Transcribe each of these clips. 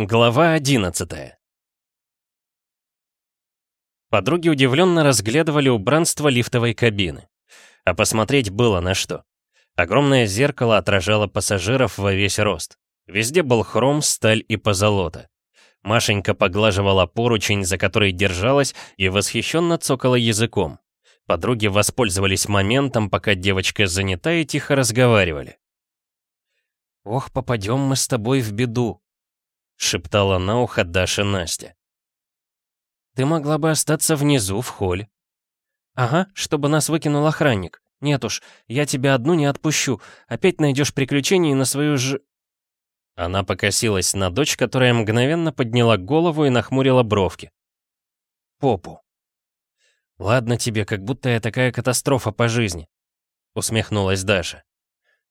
Глава 11 Подруги удивленно разглядывали убранство лифтовой кабины. А посмотреть было на что. Огромное зеркало отражало пассажиров во весь рост. Везде был хром, сталь и позолота. Машенька поглаживала поручень, за который держалась, и восхищенно цокала языком. Подруги воспользовались моментом, пока девочка занята и тихо разговаривали. «Ох, попадем мы с тобой в беду», — шептала на ухо Даша Настя. «Ты могла бы остаться внизу, в холле». «Ага, чтобы нас выкинул охранник. Нет уж, я тебя одну не отпущу. Опять найдешь приключения на свою ж...» Она покосилась на дочь, которая мгновенно подняла голову и нахмурила бровки. «Попу». «Ладно тебе, как будто я такая катастрофа по жизни», — усмехнулась Даша.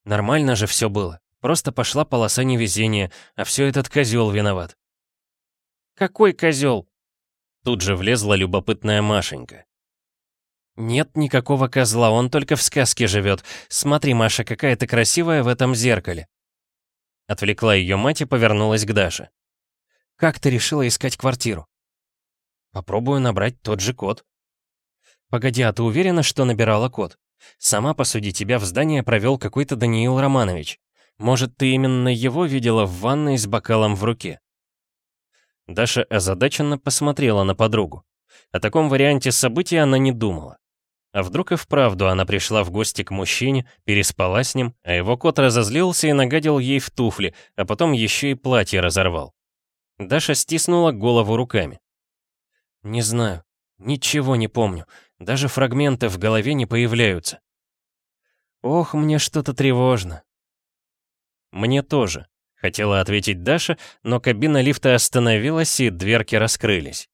«Нормально же все было. Просто пошла полоса невезения, а все этот козел виноват. «Какой козел?» Тут же влезла любопытная Машенька. «Нет никакого козла, он только в сказке живет. Смотри, Маша, какая ты красивая в этом зеркале». Отвлекла ее мать и повернулась к Даше. «Как ты решила искать квартиру?» «Попробую набрать тот же код». «Погоди, а ты уверена, что набирала код? Сама посуди, тебя в здание провел какой-то Даниил Романович. Может, ты именно его видела в ванной с бокалом в руке?» Даша озадаченно посмотрела на подругу. О таком варианте событий она не думала. А вдруг и вправду она пришла в гости к мужчине, переспала с ним, а его кот разозлился и нагадил ей в туфли, а потом еще и платье разорвал. Даша стиснула голову руками. «Не знаю. Ничего не помню. Даже фрагменты в голове не появляются. Ох, мне что-то тревожно. «Мне тоже», — хотела ответить Даша, но кабина лифта остановилась и дверки раскрылись.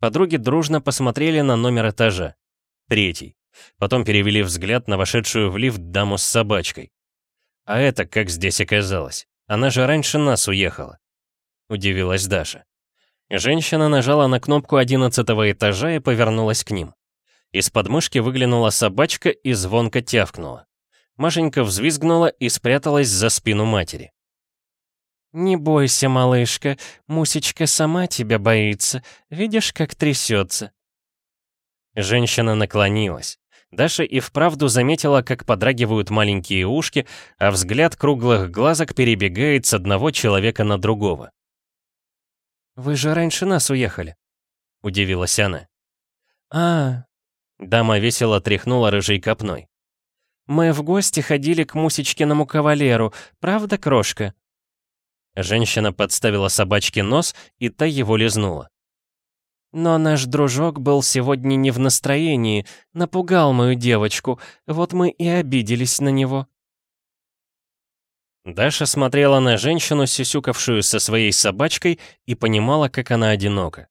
Подруги дружно посмотрели на номер этажа. Третий. Потом перевели взгляд на вошедшую в лифт даму с собачкой. «А это как здесь оказалось? Она же раньше нас уехала», — удивилась Даша. Женщина нажала на кнопку одиннадцатого этажа и повернулась к ним. Из подмышки выглянула собачка и звонко тявкнула. Машенька взвизгнула и спряталась за спину матери. «Не бойся, малышка, Мусечка сама тебя боится. Видишь, как трясется?» Женщина наклонилась. Даша и вправду заметила, как подрагивают маленькие ушки, а взгляд круглых глазок перебегает с одного человека на другого. «Вы же раньше нас уехали», — удивилась она. «А...» — дама весело тряхнула рыжей копной. Мы в гости ходили к Мусечкиному кавалеру, правда, крошка?» Женщина подставила собачке нос, и та его лизнула. «Но наш дружок был сегодня не в настроении, напугал мою девочку, вот мы и обиделись на него». Даша смотрела на женщину, сюсюкавшую со своей собачкой, и понимала, как она одинока.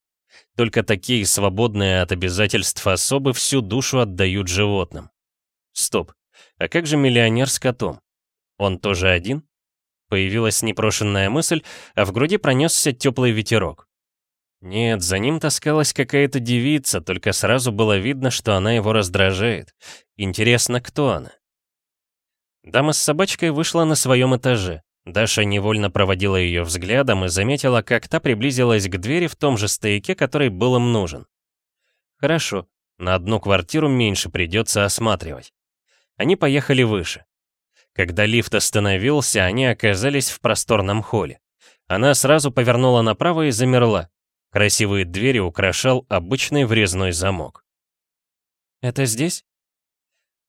Только такие свободные от обязательств особы всю душу отдают животным. Стоп. А как же миллионер с котом? Он тоже один? Появилась непрошенная мысль, а в груди пронесся теплый ветерок. Нет, за ним таскалась какая-то девица, только сразу было видно, что она его раздражает. Интересно, кто она? Дама с собачкой вышла на своем этаже. Даша невольно проводила ее взглядом и заметила, как та приблизилась к двери в том же стояке, который был им нужен. Хорошо, на одну квартиру меньше придется осматривать. Они поехали выше. Когда лифт остановился, они оказались в просторном холле. Она сразу повернула направо и замерла. Красивые двери украшал обычный врезной замок. «Это здесь?»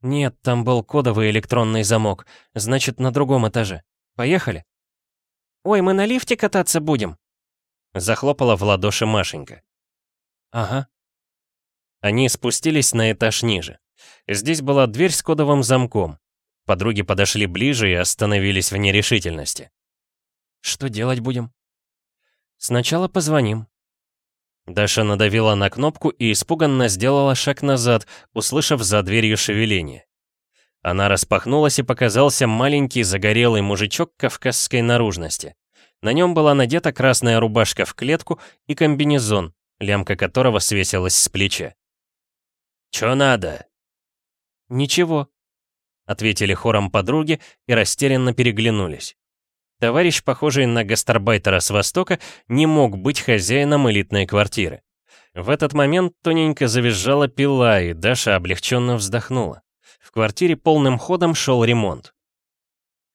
«Нет, там был кодовый электронный замок. Значит, на другом этаже. Поехали?» «Ой, мы на лифте кататься будем?» Захлопала в ладоши Машенька. «Ага». Они спустились на этаж ниже. Здесь была дверь с кодовым замком. Подруги подошли ближе и остановились в нерешительности. «Что делать будем?» «Сначала позвоним». Даша надавила на кнопку и испуганно сделала шаг назад, услышав за дверью шевеление. Она распахнулась и показался маленький загорелый мужичок кавказской наружности. На нем была надета красная рубашка в клетку и комбинезон, лямка которого свесилась с плеча. «Чё надо?» «Ничего», — ответили хором подруги и растерянно переглянулись. Товарищ, похожий на гастарбайтера с Востока, не мог быть хозяином элитной квартиры. В этот момент тоненько завизжала пила, и Даша облегченно вздохнула. В квартире полным ходом шел ремонт.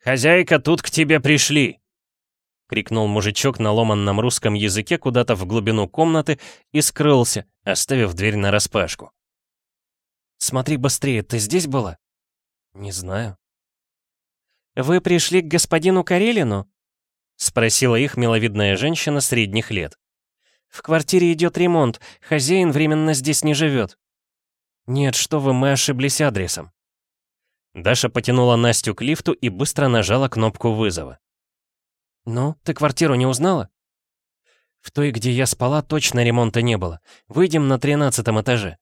«Хозяйка, тут к тебе пришли!» — крикнул мужичок на ломанном русском языке куда-то в глубину комнаты и скрылся, оставив дверь нараспашку. «Смотри быстрее, ты здесь была?» «Не знаю». «Вы пришли к господину Карелину?» — спросила их миловидная женщина средних лет. «В квартире идет ремонт, хозяин временно здесь не живет». «Нет, что вы, мы ошиблись адресом». Даша потянула Настю к лифту и быстро нажала кнопку вызова. «Ну, ты квартиру не узнала?» «В той, где я спала, точно ремонта не было. Выйдем на тринадцатом этаже».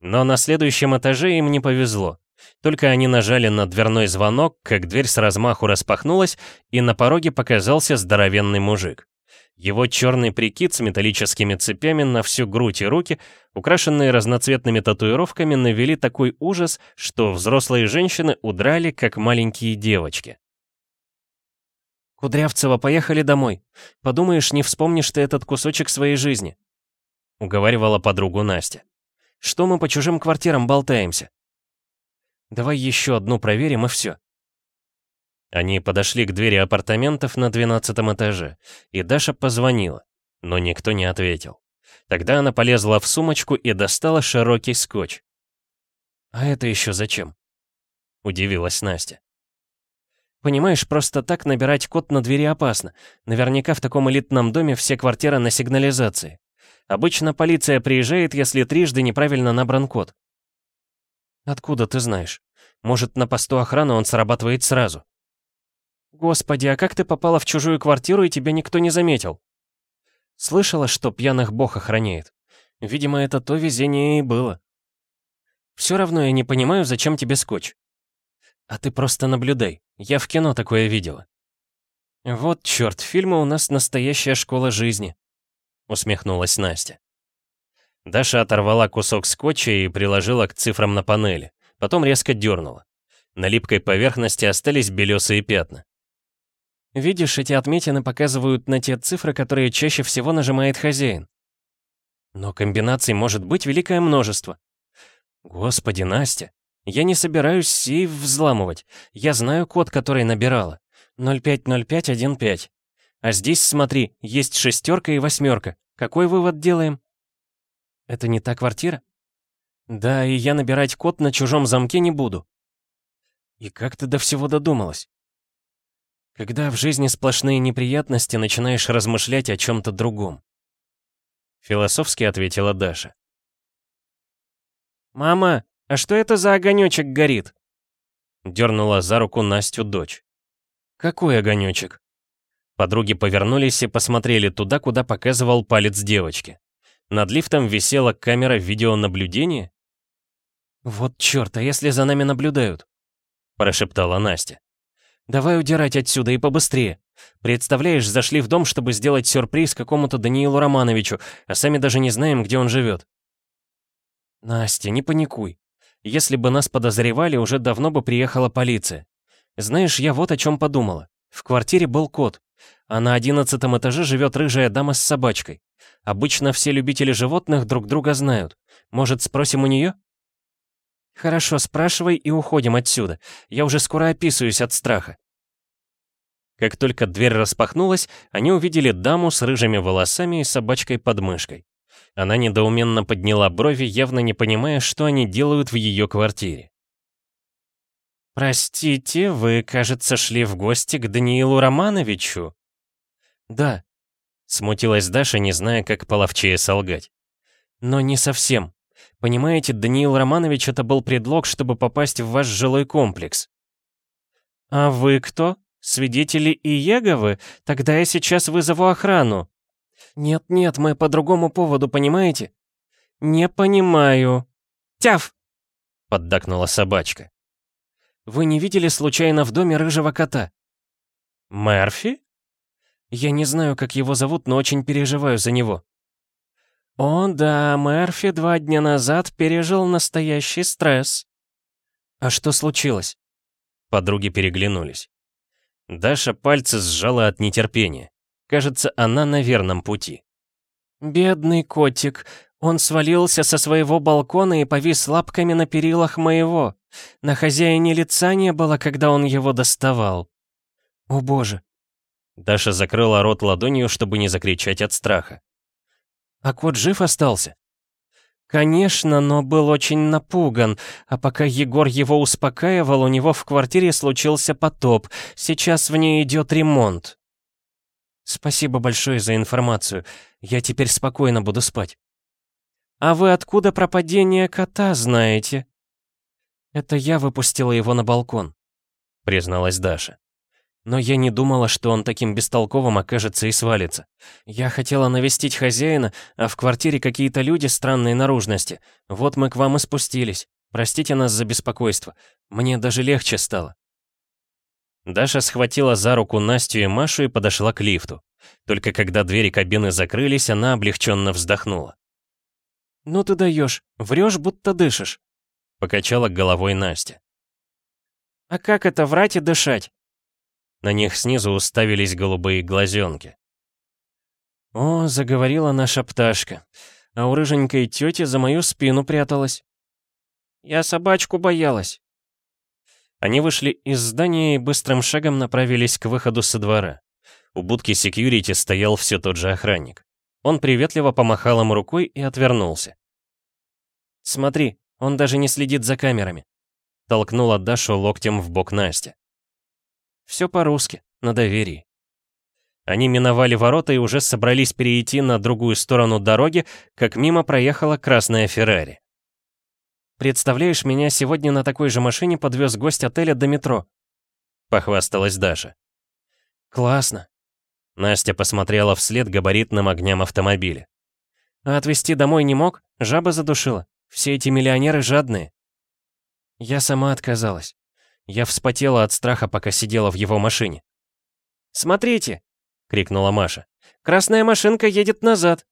Но на следующем этаже им не повезло. Только они нажали на дверной звонок, как дверь с размаху распахнулась, и на пороге показался здоровенный мужик. Его черный прикид с металлическими цепями на всю грудь и руки, украшенные разноцветными татуировками, навели такой ужас, что взрослые женщины удрали, как маленькие девочки. «Кудрявцева, поехали домой. Подумаешь, не вспомнишь ты этот кусочек своей жизни», — уговаривала подругу Настя. «Что мы по чужим квартирам болтаемся?» «Давай еще одну проверим и все», они подошли к двери апартаментов на двенадцатом этаже, и Даша позвонила, но никто не ответил. Тогда она полезла в сумочку и достала широкий скотч. «А это еще зачем?» — удивилась Настя. «Понимаешь, просто так набирать код на двери опасно. Наверняка в таком элитном доме все квартиры на сигнализации. Обычно полиция приезжает, если трижды неправильно набран код». «Откуда ты знаешь? Может, на посту охраны он срабатывает сразу?» «Господи, а как ты попала в чужую квартиру и тебя никто не заметил?» «Слышала, что пьяных бог охраняет. Видимо, это то везение и было. Все равно я не понимаю, зачем тебе скотч. А ты просто наблюдай, я в кино такое видела». «Вот черт, фильмы у нас настоящая школа жизни», — усмехнулась Настя. Даша оторвала кусок скотча и приложила к цифрам на панели, потом резко дернула. На липкой поверхности остались белесые пятна. Видишь, эти отметины показывают на те цифры, которые чаще всего нажимает хозяин. Но комбинаций может быть великое множество. Господи, Настя, я не собираюсь сейф взламывать. Я знаю код, который набирала. 050515. А здесь, смотри, есть шестерка и восьмерка. Какой вывод делаем? Это не та квартира? Да, и я набирать код на чужом замке не буду. И как ты до всего додумалась? Когда в жизни сплошные неприятности, начинаешь размышлять о чем-то другом. Философски ответила Даша. «Мама, а что это за огонечек горит?» Дернула за руку Настю дочь. «Какой огонечек?» Подруги повернулись и посмотрели туда, куда показывал палец девочки. Над лифтом висела камера видеонаблюдения. «Вот черт, а если за нами наблюдают?» Прошептала Настя. Давай удирать отсюда и побыстрее. Представляешь, зашли в дом, чтобы сделать сюрприз какому-то Даниилу Романовичу, а сами даже не знаем, где он живет. Настя, не паникуй. Если бы нас подозревали, уже давно бы приехала полиция. Знаешь, я вот о чем подумала. В квартире был кот, а на одиннадцатом этаже живет рыжая дама с собачкой. Обычно все любители животных друг друга знают. Может, спросим у нее? «Хорошо, спрашивай и уходим отсюда. Я уже скоро описываюсь от страха». Как только дверь распахнулась, они увидели даму с рыжими волосами и собачкой под мышкой. Она недоуменно подняла брови, явно не понимая, что они делают в ее квартире. «Простите, вы, кажется, шли в гости к Даниилу Романовичу?» «Да», — смутилась Даша, не зная, как половчее солгать. «Но не совсем. Понимаете, Даниил Романович это был предлог, чтобы попасть в ваш жилой комплекс. А вы кто? Свидетели и Еговы? Тогда я сейчас вызову охрану. Нет-нет, мы по другому поводу, понимаете? Не понимаю. Тяф! Поддакнула собачка. Вы не видели случайно в доме рыжего кота? Мерфи? Я не знаю, как его зовут, но очень переживаю за него. «О да, Мерфи два дня назад пережил настоящий стресс». «А что случилось?» Подруги переглянулись. Даша пальцы сжала от нетерпения. Кажется, она на верном пути. «Бедный котик, он свалился со своего балкона и повис лапками на перилах моего. На хозяине лица не было, когда он его доставал. О боже!» Даша закрыла рот ладонью, чтобы не закричать от страха. «А кот жив остался?» «Конечно, но был очень напуган, а пока Егор его успокаивал, у него в квартире случился потоп. Сейчас в ней идет ремонт». «Спасибо большое за информацию. Я теперь спокойно буду спать». «А вы откуда про падение кота знаете?» «Это я выпустила его на балкон», — призналась Даша. Но я не думала, что он таким бестолковым окажется и свалится. Я хотела навестить хозяина, а в квартире какие-то люди странной наружности. Вот мы к вам и спустились. Простите нас за беспокойство. Мне даже легче стало. Даша схватила за руку Настю и Машу и подошла к лифту. Только когда двери кабины закрылись, она облегченно вздохнула. «Ну ты даешь, врешь, будто дышишь», — покачала головой Настя. «А как это врать и дышать? На них снизу уставились голубые глазенки. «О, заговорила наша пташка, а у рыженькой тети за мою спину пряталась. Я собачку боялась». Они вышли из здания и быстрым шагом направились к выходу со двора. У будки секьюрити стоял все тот же охранник. Он приветливо помахал им рукой и отвернулся. «Смотри, он даже не следит за камерами», — толкнула Дашу локтем в бок Настя. Все по-русски, на доверии. Они миновали ворота и уже собрались перейти на другую сторону дороги, как мимо проехала красная Феррари. «Представляешь, меня сегодня на такой же машине подвез гость отеля до метро», — похвасталась Даша. «Классно». Настя посмотрела вслед габаритным огням автомобиля. «А отвезти домой не мог? Жаба задушила. Все эти миллионеры жадные». Я сама отказалась. Я вспотела от страха, пока сидела в его машине. «Смотрите!» — крикнула Маша. «Красная машинка едет назад!»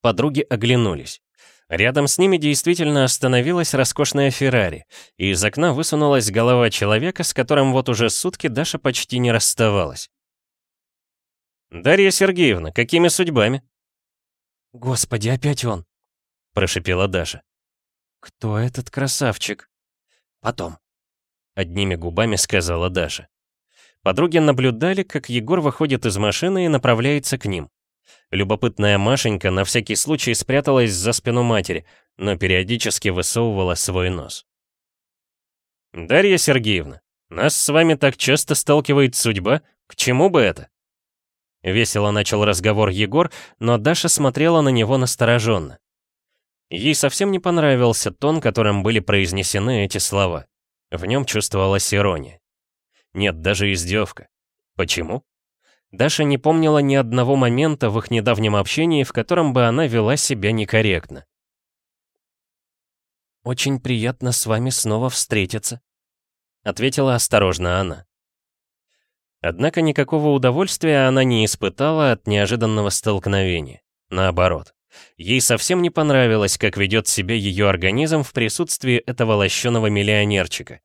Подруги оглянулись. Рядом с ними действительно остановилась роскошная Феррари, и из окна высунулась голова человека, с которым вот уже сутки Даша почти не расставалась. «Дарья Сергеевна, какими судьбами?» «Господи, опять он!» — прошипела Даша. «Кто этот красавчик?» «Потом», — одними губами сказала Даша. Подруги наблюдали, как Егор выходит из машины и направляется к ним. Любопытная Машенька на всякий случай спряталась за спину матери, но периодически высовывала свой нос. «Дарья Сергеевна, нас с вами так часто сталкивает судьба, к чему бы это?» Весело начал разговор Егор, но Даша смотрела на него настороженно. Ей совсем не понравился тон, которым были произнесены эти слова. В нем чувствовалась ирония. Нет, даже издевка. Почему? Даша не помнила ни одного момента в их недавнем общении, в котором бы она вела себя некорректно. «Очень приятно с вами снова встретиться», — ответила осторожно она. Однако никакого удовольствия она не испытала от неожиданного столкновения. Наоборот. Ей совсем не понравилось, как ведет себя ее организм в присутствии этого лощеного миллионерчика.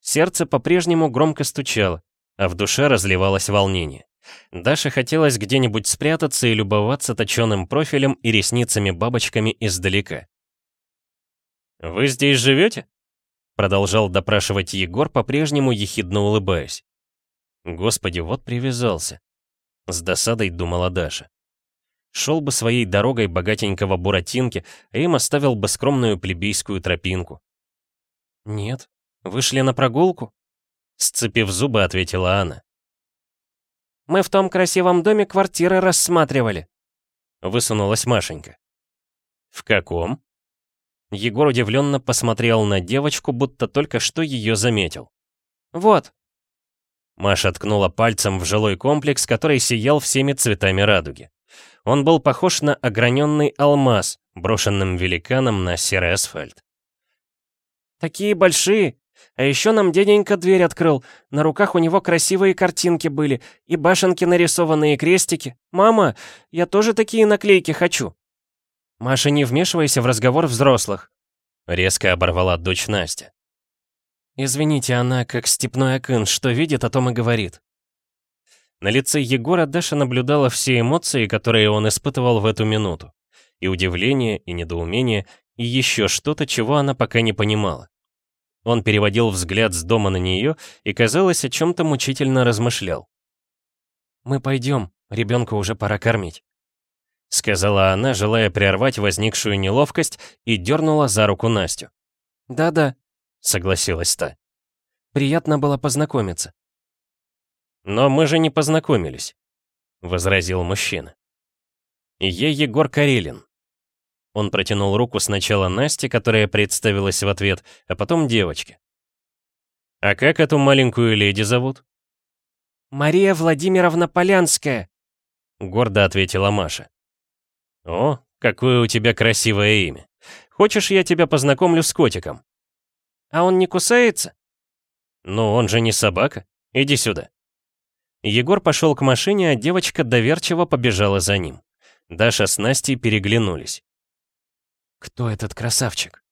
Сердце по-прежнему громко стучало, а в душе разливалось волнение. Даше хотелось где-нибудь спрятаться и любоваться точеным профилем и ресницами-бабочками издалека. «Вы здесь живете?» Продолжал допрашивать Егор, по-прежнему ехидно улыбаясь. Господи, вот привязался. С досадой думала Даша. Шел бы своей дорогой богатенького Буратинки, а им оставил бы скромную плебейскую тропинку. «Нет. Вышли на прогулку?» Сцепив зубы, ответила она. «Мы в том красивом доме квартиры рассматривали», высунулась Машенька. «В каком?» Егор удивленно посмотрел на девочку, будто только что ее заметил. «Вот». Маша ткнула пальцем в жилой комплекс, который сиял всеми цветами радуги. Он был похож на ограненный алмаз, брошенным великаном на серый асфальт. «Такие большие! А еще нам деденька дверь открыл. На руках у него красивые картинки были, и башенки нарисованные, крестики. Мама, я тоже такие наклейки хочу!» «Маша, не вмешивайся в разговор взрослых!» Резко оборвала дочь Настя. Извините, она, как степной акын, что видит, о том и говорит. На лице Егора Даша наблюдала все эмоции, которые он испытывал в эту минуту. И удивление, и недоумение, и еще что-то, чего она пока не понимала. Он переводил взгляд с дома на нее и, казалось, о чем-то мучительно размышлял. «Мы пойдем, ребенка уже пора кормить», — сказала она, желая прервать возникшую неловкость, и дернула за руку Настю. «Да-да», — согласилась та. «Приятно было познакомиться». «Но мы же не познакомились», — возразил мужчина. «Я Егор Карелин». Он протянул руку сначала Насте, которая представилась в ответ, а потом девочке. «А как эту маленькую леди зовут?» «Мария Владимировна Полянская», — гордо ответила Маша. «О, какое у тебя красивое имя. Хочешь, я тебя познакомлю с котиком?» «А он не кусается?» «Ну, он же не собака. Иди сюда». Егор пошел к машине, а девочка доверчиво побежала за ним. Даша с Настей переглянулись. «Кто этот красавчик?»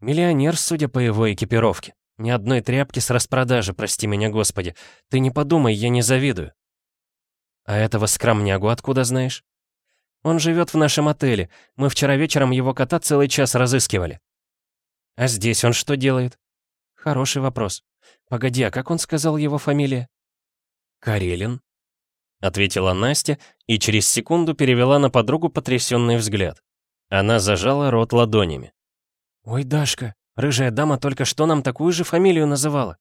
«Миллионер, судя по его экипировке. Ни одной тряпки с распродажи, прости меня, Господи. Ты не подумай, я не завидую». «А этого скромнягу откуда знаешь?» «Он живет в нашем отеле. Мы вчера вечером его кота целый час разыскивали». «А здесь он что делает?» «Хороший вопрос. Погоди, а как он сказал его фамилия?» «Карелин», — ответила Настя и через секунду перевела на подругу потрясенный взгляд. Она зажала рот ладонями. «Ой, Дашка, рыжая дама только что нам такую же фамилию называла».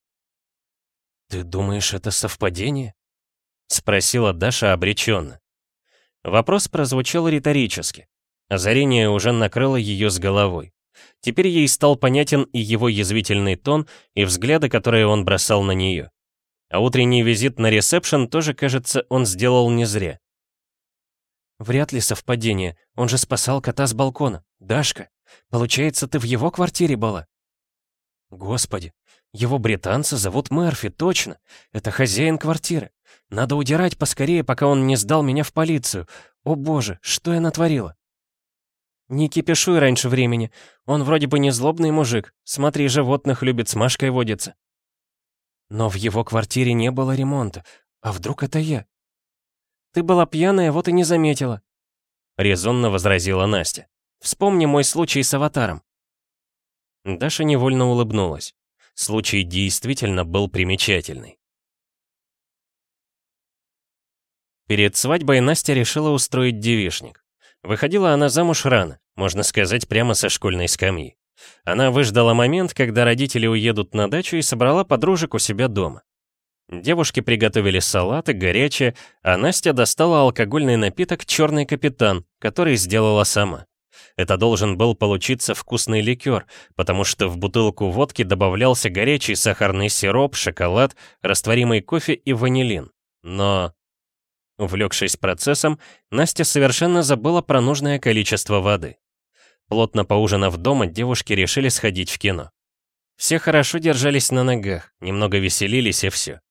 «Ты думаешь, это совпадение?» — спросила Даша обреченно. Вопрос прозвучал риторически. Озарение уже накрыло ее с головой. Теперь ей стал понятен и его язвительный тон, и взгляды, которые он бросал на нее. А утренний визит на ресепшн тоже, кажется, он сделал не зря. Вряд ли совпадение. Он же спасал кота с балкона. Дашка, получается, ты в его квартире была? Господи, его британца зовут Мерфи, точно. Это хозяин квартиры. Надо удирать поскорее, пока он не сдал меня в полицию. О боже, что я натворила? Не кипишуй раньше времени. Он вроде бы не злобный мужик. Смотри, животных любит, с Машкой водится. Но в его квартире не было ремонта. А вдруг это я? Ты была пьяная, вот и не заметила. Резонно возразила Настя. Вспомни мой случай с аватаром. Даша невольно улыбнулась. Случай действительно был примечательный. Перед свадьбой Настя решила устроить девишник. Выходила она замуж рано, можно сказать, прямо со школьной скамьи. Она выждала момент, когда родители уедут на дачу и собрала подружек у себя дома. Девушки приготовили салаты, горячее, а Настя достала алкогольный напиток «Черный капитан», который сделала сама. Это должен был получиться вкусный ликер, потому что в бутылку водки добавлялся горячий сахарный сироп, шоколад, растворимый кофе и ванилин. Но... Увлекшись процессом, Настя совершенно забыла про нужное количество воды. Плотно поужинав дома, девушки решили сходить в кино. Все хорошо держались на ногах, немного веселились и все.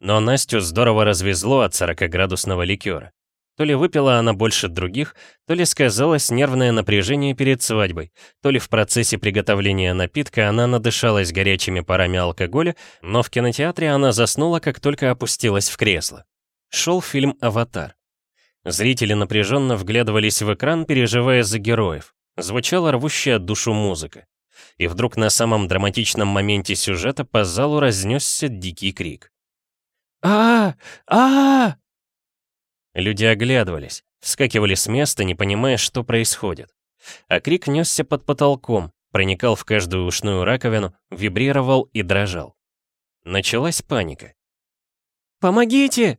Но Настю здорово развезло от 40-градусного ликера. То ли выпила она больше других, то ли сказалось нервное напряжение перед свадьбой, то ли в процессе приготовления напитка она надышалась горячими парами алкоголя, но в кинотеатре она заснула, как только опустилась в кресло. Шел фильм «Аватар». Зрители напряженно вглядывались в экран, переживая за героев. Звучала рвущая душу музыка. И вдруг на самом драматичном моменте сюжета по залу разнесся дикий крик. а а, -а Люди оглядывались, вскакивали с места, не понимая, что происходит. А крик несся под потолком, проникал в каждую ушную раковину, вибрировал и дрожал. Началась паника. «Помогите!»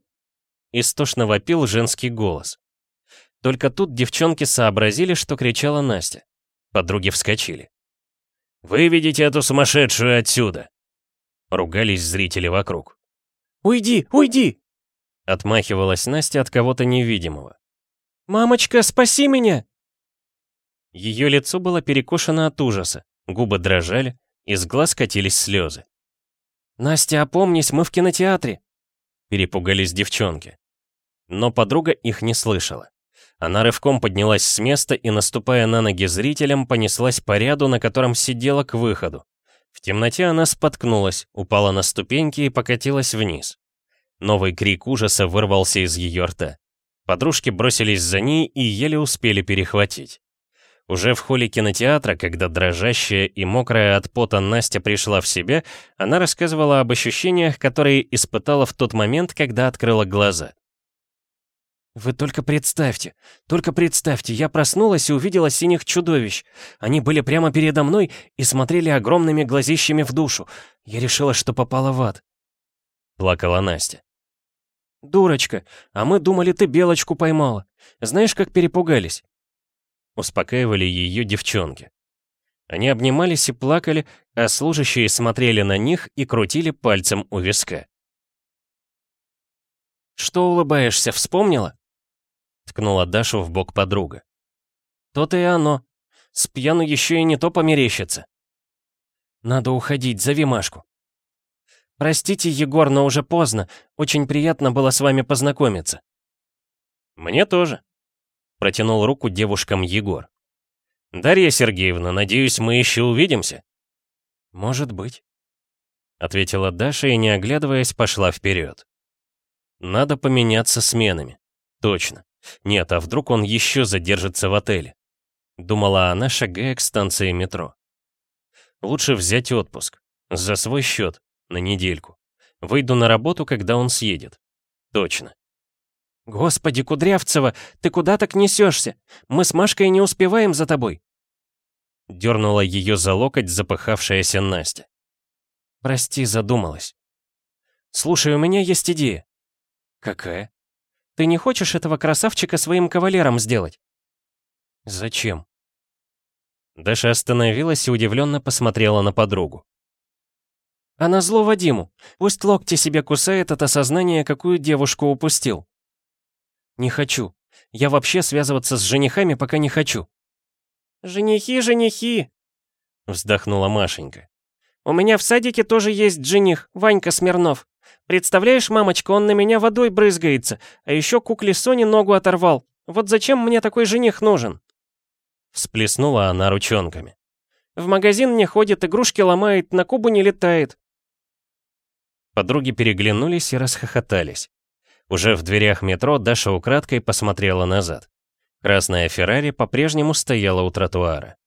Истошно вопил женский голос. Только тут девчонки сообразили, что кричала Настя. Подруги вскочили. «Выведите эту сумасшедшую отсюда!» Ругались зрители вокруг. «Уйди, уйди!» Отмахивалась Настя от кого-то невидимого. «Мамочка, спаси меня!» Ее лицо было перекошено от ужаса, губы дрожали, из глаз катились слезы. «Настя, опомнись, мы в кинотеатре!» Перепугались девчонки. Но подруга их не слышала. Она рывком поднялась с места и, наступая на ноги зрителям, понеслась по ряду, на котором сидела к выходу. В темноте она споткнулась, упала на ступеньки и покатилась вниз. Новый крик ужаса вырвался из ее рта. Подружки бросились за ней и еле успели перехватить. Уже в холле кинотеатра, когда дрожащая и мокрая от пота Настя пришла в себя, она рассказывала об ощущениях, которые испытала в тот момент, когда открыла глаза. «Вы только представьте, только представьте, я проснулась и увидела синих чудовищ. Они были прямо передо мной и смотрели огромными глазищами в душу. Я решила, что попала в ад». Плакала Настя. «Дурочка, а мы думали, ты белочку поймала. Знаешь, как перепугались?» Успокаивали ее девчонки. Они обнимались и плакали, а служащие смотрели на них и крутили пальцем у виска. «Что улыбаешься, вспомнила?» Ткнула Дашу в бок подруга. «То-то и оно. С пьяну еще и не то померещится». «Надо уходить, зови Машку». «Простите, Егор, но уже поздно. Очень приятно было с вами познакомиться». «Мне тоже», — протянул руку девушкам Егор. «Дарья Сергеевна, надеюсь, мы еще увидимся?» «Может быть», — ответила Даша и, не оглядываясь, пошла вперед. «Надо поменяться сменами. Точно. Нет, а вдруг он еще задержится в отеле? Думала она, шагая к станции метро. Лучше взять отпуск. За свой счет. На недельку. Выйду на работу, когда он съедет. Точно. «Господи, Кудрявцева, ты куда так несешься? Мы с Машкой не успеваем за тобой!» Дернула ее за локоть запыхавшаяся Настя. «Прости, задумалась. Слушай, у меня есть идея». «Какая?» Ты не хочешь этого красавчика своим кавалером сделать?» «Зачем?» Даша остановилась и удивленно посмотрела на подругу. «А на зло Вадиму. Пусть локти себе кусает от осознания, какую девушку упустил». «Не хочу. Я вообще связываться с женихами пока не хочу». «Женихи, женихи!» Вздохнула Машенька. «У меня в садике тоже есть жених, Ванька Смирнов. Представляешь, мамочка, он на меня водой брызгается, а еще кукле Соне ногу оторвал. Вот зачем мне такой жених нужен?» Всплеснула она ручонками. «В магазин не ходит, игрушки ломает, на Кубу не летает». Подруги переглянулись и расхохотались. Уже в дверях метро Даша украдкой посмотрела назад. Красная Феррари по-прежнему стояла у тротуара.